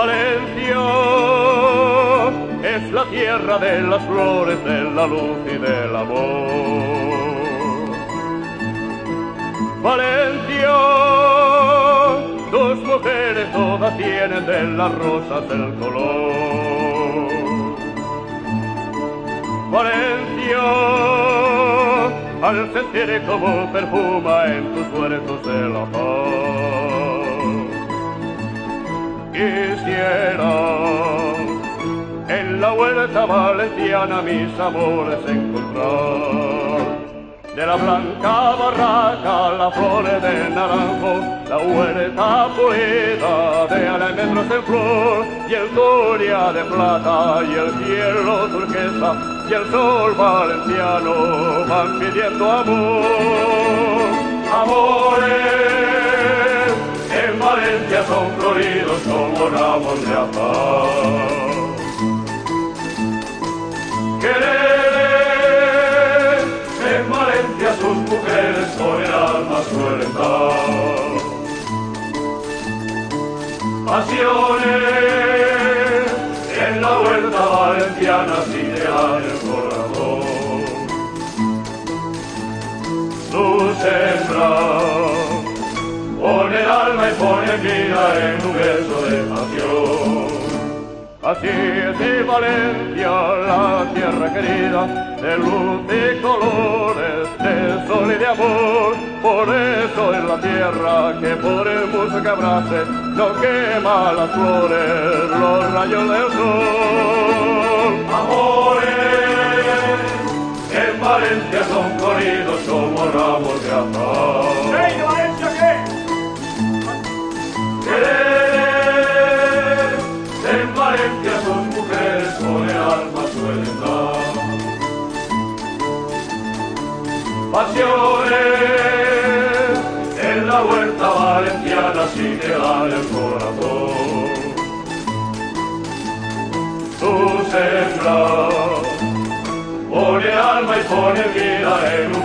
Valencia es la tierra de las flores, de la luz y del amor. Valencia, tus mujeres todas tienen de las rosas el color. Valencia, al sentir como perfuma en tus huertos el amor en la huerta valenciana mis amores encontrar. De la blanca barraca, la flor de naranjo, la huerta pulida de almendros en flor, y el coria de plata, y el cielo turquesa, y el sol valenciano van pidiendo amor. Amores Valencia son floridos como ramos de azar. Querer en Valencia sus mujeres con el alma suelen dar. Pasiones en la huerta valenciana si te el corazón. Pone vida en un beso de pasión. Así es de Valencia, la tierra querida, de luz y colores, de sol y de amor. Por eso es la tierra que por el mundo que abrace no quema las flores, los rayos del sol. Amores, en Valencia son corridos como ramos de azar. Pasiones en la huerta valenciana si te dan el corazón. Tu sembra pone alma y pone vida en un.